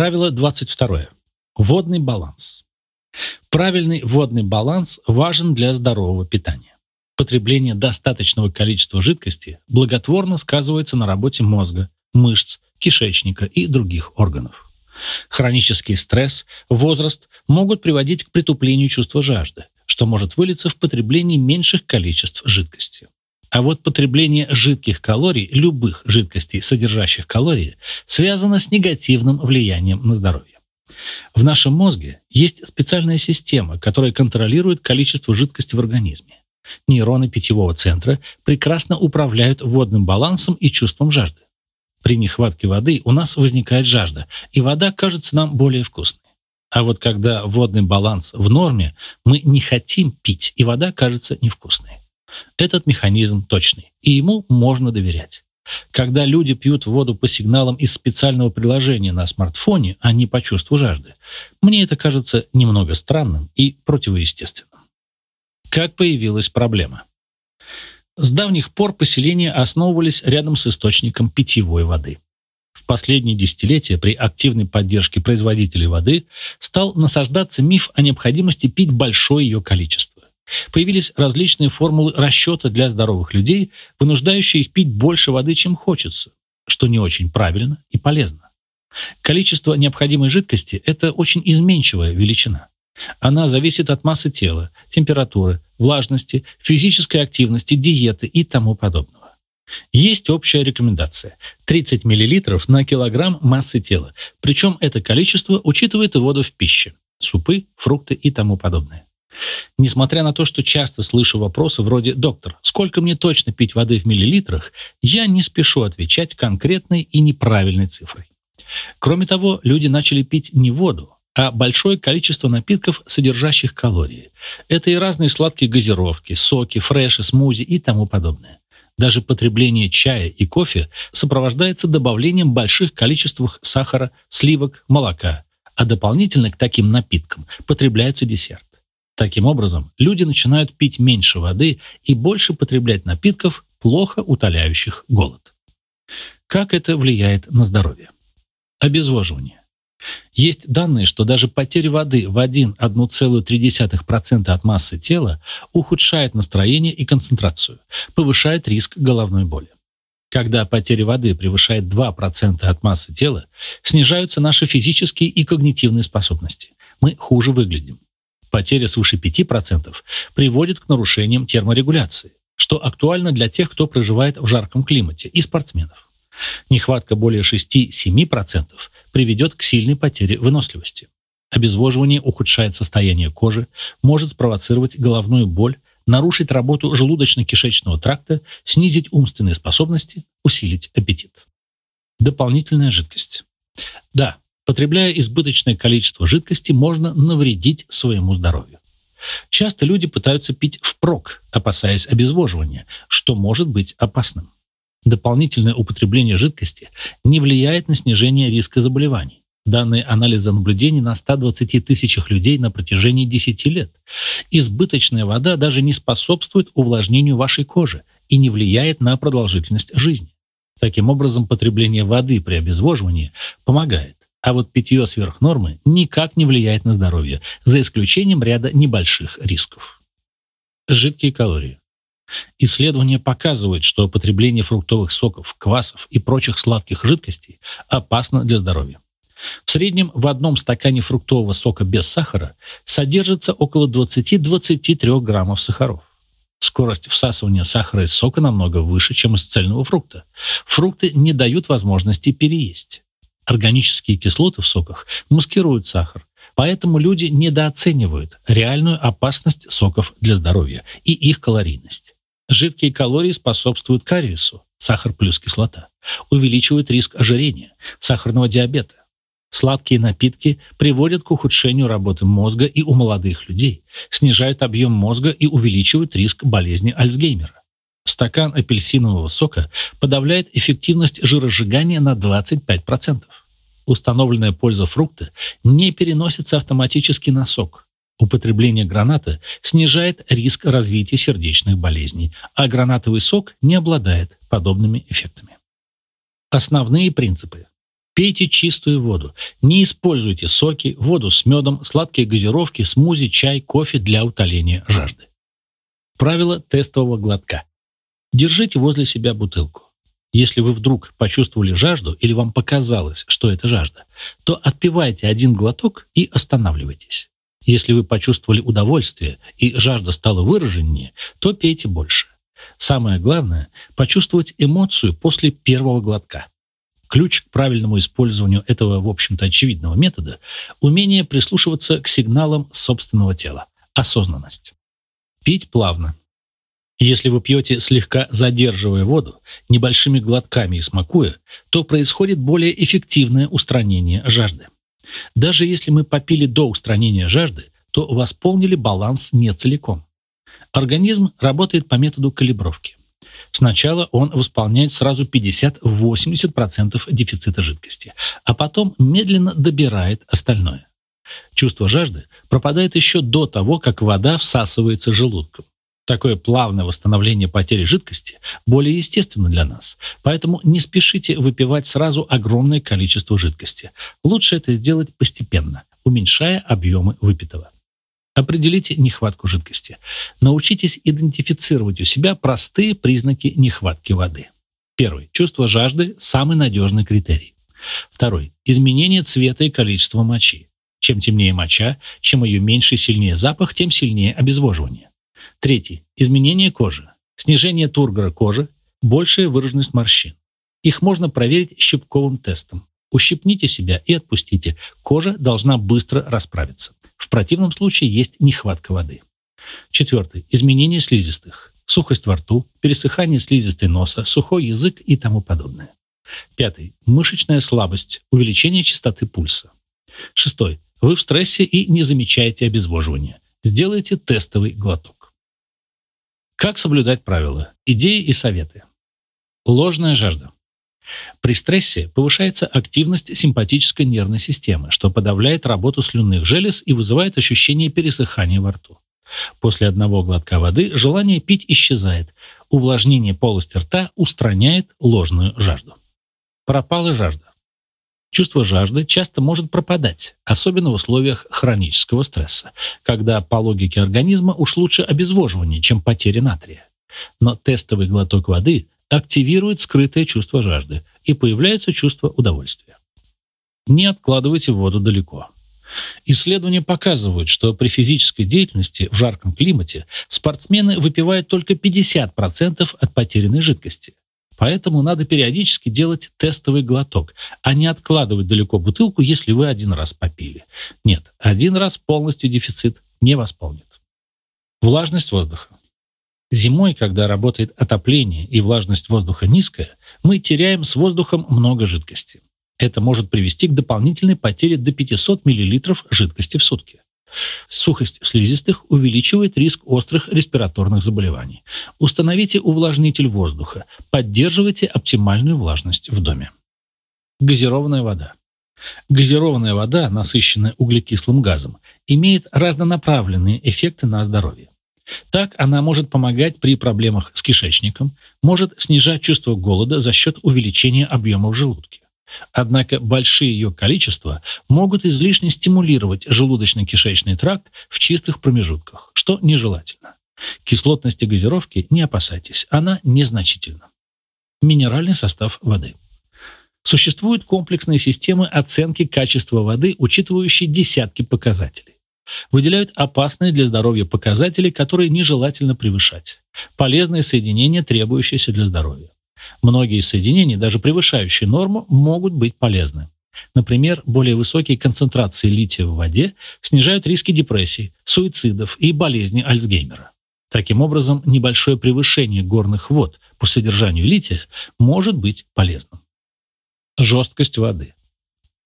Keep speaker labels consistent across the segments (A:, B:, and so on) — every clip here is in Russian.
A: Правило 22. Водный баланс. Правильный водный баланс важен для здорового питания. Потребление достаточного количества жидкости благотворно сказывается на работе мозга, мышц, кишечника и других органов. Хронический стресс, возраст могут приводить к притуплению чувства жажды, что может вылиться в потреблении меньших количеств жидкости. А вот потребление жидких калорий, любых жидкостей, содержащих калории, связано с негативным влиянием на здоровье. В нашем мозге есть специальная система, которая контролирует количество жидкости в организме. Нейроны питьевого центра прекрасно управляют водным балансом и чувством жажды. При нехватке воды у нас возникает жажда, и вода кажется нам более вкусной. А вот когда водный баланс в норме, мы не хотим пить, и вода кажется невкусной. Этот механизм точный, и ему можно доверять. Когда люди пьют воду по сигналам из специального приложения на смартфоне, а не по чувству жажды, мне это кажется немного странным и противоестественным. Как появилась проблема? С давних пор поселения основывались рядом с источником питьевой воды. В последние десятилетия при активной поддержке производителей воды стал насаждаться миф о необходимости пить большое ее количество. Появились различные формулы расчета для здоровых людей, вынуждающие их пить больше воды, чем хочется, что не очень правильно и полезно. Количество необходимой жидкости – это очень изменчивая величина. Она зависит от массы тела, температуры, влажности, физической активности, диеты и тому подобного. Есть общая рекомендация – 30 мл на килограмм массы тела, причем это количество учитывает воду в пище – супы, фрукты и тому подобное. Несмотря на то, что часто слышу вопросы вроде «Доктор, сколько мне точно пить воды в миллилитрах?», я не спешу отвечать конкретной и неправильной цифрой. Кроме того, люди начали пить не воду, а большое количество напитков, содержащих калории. Это и разные сладкие газировки, соки, фреши, смузи и тому подобное. Даже потребление чая и кофе сопровождается добавлением больших количеств сахара, сливок, молока, а дополнительно к таким напиткам потребляется десерт. Таким образом, люди начинают пить меньше воды и больше потреблять напитков, плохо утоляющих голод. Как это влияет на здоровье? Обезвоживание. Есть данные, что даже потеря воды в 1,3% от массы тела ухудшает настроение и концентрацию, повышает риск головной боли. Когда потеря воды превышает 2% от массы тела, снижаются наши физические и когнитивные способности. Мы хуже выглядим потеря свыше 5% приводит к нарушениям терморегуляции, что актуально для тех, кто проживает в жарком климате, и спортсменов. Нехватка более 6-7% приведет к сильной потере выносливости. Обезвоживание ухудшает состояние кожи, может спровоцировать головную боль, нарушить работу желудочно-кишечного тракта, снизить умственные способности, усилить аппетит. Дополнительная жидкость. Да, Потребляя избыточное количество жидкости, можно навредить своему здоровью. Часто люди пытаются пить впрок, опасаясь обезвоживания, что может быть опасным. Дополнительное употребление жидкости не влияет на снижение риска заболеваний. Данные анализа наблюдений на 120 тысячах людей на протяжении 10 лет. Избыточная вода даже не способствует увлажнению вашей кожи и не влияет на продолжительность жизни. Таким образом, потребление воды при обезвоживании помогает а вот питье сверх нормы никак не влияет на здоровье, за исключением ряда небольших рисков. Жидкие калории. Исследования показывают, что потребление фруктовых соков, квасов и прочих сладких жидкостей опасно для здоровья. В среднем в одном стакане фруктового сока без сахара содержится около 20-23 граммов сахаров. Скорость всасывания сахара из сока намного выше, чем из цельного фрукта. Фрукты не дают возможности переесть. Органические кислоты в соках маскируют сахар, поэтому люди недооценивают реальную опасность соков для здоровья и их калорийность. Жидкие калории способствуют кариесу, сахар плюс кислота, увеличивают риск ожирения, сахарного диабета. Сладкие напитки приводят к ухудшению работы мозга и у молодых людей, снижают объем мозга и увеличивают риск болезни Альцгеймера. Стакан апельсинового сока подавляет эффективность жиросжигания на 25%. Установленная польза фрукта не переносится автоматически на сок. Употребление граната снижает риск развития сердечных болезней, а гранатовый сок не обладает подобными эффектами. Основные принципы. Пейте чистую воду. Не используйте соки, воду с медом, сладкие газировки, смузи, чай, кофе для утоления жажды. Правило тестового глотка. Держите возле себя бутылку. Если вы вдруг почувствовали жажду или вам показалось, что это жажда, то отпивайте один глоток и останавливайтесь. Если вы почувствовали удовольствие и жажда стала выраженнее, то пейте больше. Самое главное – почувствовать эмоцию после первого глотка. Ключ к правильному использованию этого, в общем-то, очевидного метода – умение прислушиваться к сигналам собственного тела. Осознанность. Пить плавно. Если вы пьете слегка задерживая воду, небольшими глотками и смакуя, то происходит более эффективное устранение жажды. Даже если мы попили до устранения жажды, то восполнили баланс не целиком. Организм работает по методу калибровки. Сначала он восполняет сразу 50-80% дефицита жидкости, а потом медленно добирает остальное. Чувство жажды пропадает еще до того, как вода всасывается желудком. Такое плавное восстановление потери жидкости более естественно для нас, поэтому не спешите выпивать сразу огромное количество жидкости. Лучше это сделать постепенно, уменьшая объемы выпитого. Определите нехватку жидкости. Научитесь идентифицировать у себя простые признаки нехватки воды. Первый. Чувство жажды – самый надежный критерий. Второй. Изменение цвета и количества мочи. Чем темнее моча, чем ее меньше и сильнее запах, тем сильнее обезвоживание. Третий. Изменение кожи. Снижение тургора кожи, большая выраженность морщин. Их можно проверить щипковым тестом. Ущипните себя и отпустите. Кожа должна быстро расправиться. В противном случае есть нехватка воды. Четвертый. Изменение слизистых. Сухость во рту, пересыхание слизистой носа, сухой язык и тому подобное. Пятый. Мышечная слабость, увеличение частоты пульса. Шестой. Вы в стрессе и не замечаете обезвоживания. Сделайте тестовый глоток. Как соблюдать правила? Идеи и советы. Ложная жажда. При стрессе повышается активность симпатической нервной системы, что подавляет работу слюнных желез и вызывает ощущение пересыхания во рту. После одного глотка воды желание пить исчезает. Увлажнение полости рта устраняет ложную жажду. Пропала жажда. Чувство жажды часто может пропадать, особенно в условиях хронического стресса, когда по логике организма уж лучше обезвоживание, чем потеря натрия. Но тестовый глоток воды активирует скрытое чувство жажды, и появляется чувство удовольствия. Не откладывайте воду далеко. Исследования показывают, что при физической деятельности в жарком климате спортсмены выпивают только 50% от потерянной жидкости. Поэтому надо периодически делать тестовый глоток, а не откладывать далеко бутылку, если вы один раз попили. Нет, один раз полностью дефицит не восполнит. Влажность воздуха. Зимой, когда работает отопление и влажность воздуха низкая, мы теряем с воздухом много жидкости. Это может привести к дополнительной потере до 500 мл жидкости в сутки. Сухость слизистых увеличивает риск острых респираторных заболеваний. Установите увлажнитель воздуха. Поддерживайте оптимальную влажность в доме. Газированная вода. Газированная вода, насыщенная углекислым газом, имеет разнонаправленные эффекты на здоровье. Так она может помогать при проблемах с кишечником, может снижать чувство голода за счет увеличения объема в желудке. Однако большие ее количества могут излишне стимулировать желудочно-кишечный тракт в чистых промежутках, что нежелательно. Кислотности газировки не опасайтесь, она незначительна. Минеральный состав воды. Существуют комплексные системы оценки качества воды, учитывающие десятки показателей. Выделяют опасные для здоровья показатели, которые нежелательно превышать. Полезные соединения, требующиеся для здоровья. Многие соединения, даже превышающие норму, могут быть полезны. Например, более высокие концентрации лития в воде снижают риски депрессий, суицидов и болезни Альцгеймера. Таким образом, небольшое превышение горных вод по содержанию лития может быть полезным. Жесткость воды.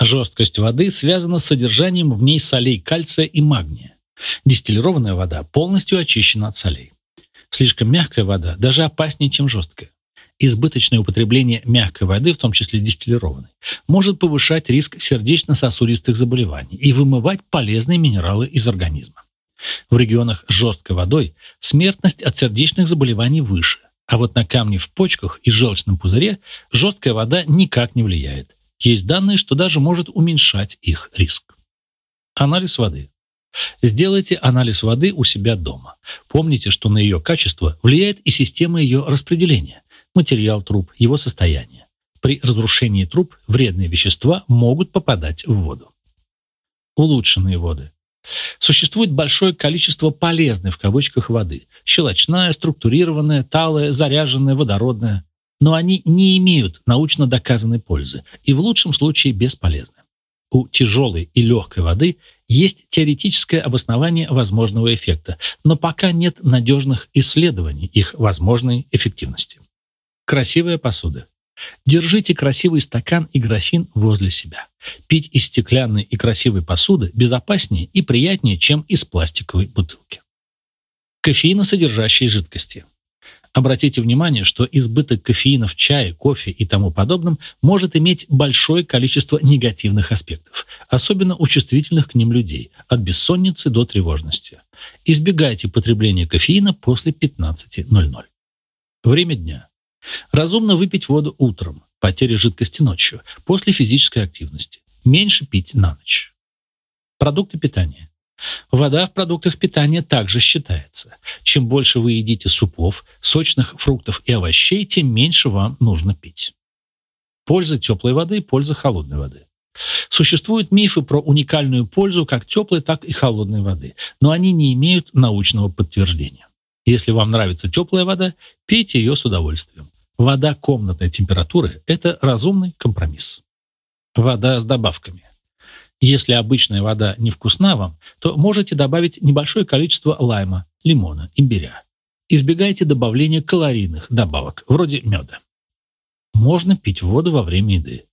A: Жесткость воды связана с содержанием в ней солей кальция и магния. Дистиллированная вода полностью очищена от солей. Слишком мягкая вода даже опаснее, чем жесткая. Избыточное употребление мягкой воды, в том числе дистиллированной, может повышать риск сердечно-сосудистых заболеваний и вымывать полезные минералы из организма. В регионах с жесткой водой смертность от сердечных заболеваний выше, а вот на камни в почках и желчном пузыре жесткая вода никак не влияет. Есть данные, что даже может уменьшать их риск. Анализ воды. Сделайте анализ воды у себя дома. Помните, что на ее качество влияет и система ее распределения, материал труб, его состояние. При разрушении труб вредные вещества могут попадать в воду. Улучшенные воды. Существует большое количество полезной в кавычках воды. Щелочная, структурированная, талая, заряженная, водородная. Но они не имеют научно доказанной пользы и в лучшем случае бесполезны. У тяжелой и легкой воды есть теоретическое обоснование возможного эффекта, но пока нет надежных исследований их возможной эффективности. Красивая посуда. Держите красивый стакан и графин возле себя. Пить из стеклянной и красивой посуды безопаснее и приятнее, чем из пластиковой бутылки. Кофеиносодержащие жидкости. Обратите внимание, что избыток кофеина в чае, кофе и тому подобном может иметь большое количество негативных аспектов, особенно у чувствительных к ним людей, от бессонницы до тревожности. Избегайте потребления кофеина после 15.00. Время дня. Разумно выпить воду утром, потеря жидкости ночью, после физической активности. Меньше пить на ночь. Продукты питания. Вода в продуктах питания также считается. Чем больше вы едите супов, сочных фруктов и овощей, тем меньше вам нужно пить. Польза теплой воды, польза холодной воды. Существуют мифы про уникальную пользу как теплой, так и холодной воды, но они не имеют научного подтверждения. Если вам нравится теплая вода, пейте ее с удовольствием. Вода комнатной температуры – это разумный компромисс. Вода с добавками. Если обычная вода не вкусна вам, то можете добавить небольшое количество лайма, лимона, имбиря. Избегайте добавления калорийных добавок, вроде меда. Можно пить воду во время еды.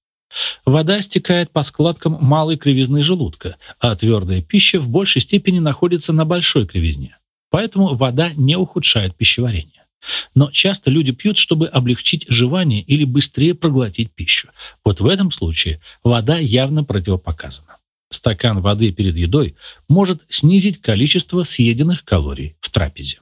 A: Вода стекает по складкам малой кривизны желудка, а твердая пища в большей степени находится на большой кривизне. Поэтому вода не ухудшает пищеварение. Но часто люди пьют, чтобы облегчить жевание или быстрее проглотить пищу. Вот в этом случае вода явно противопоказана. Стакан воды перед едой может снизить количество съеденных калорий в трапезе.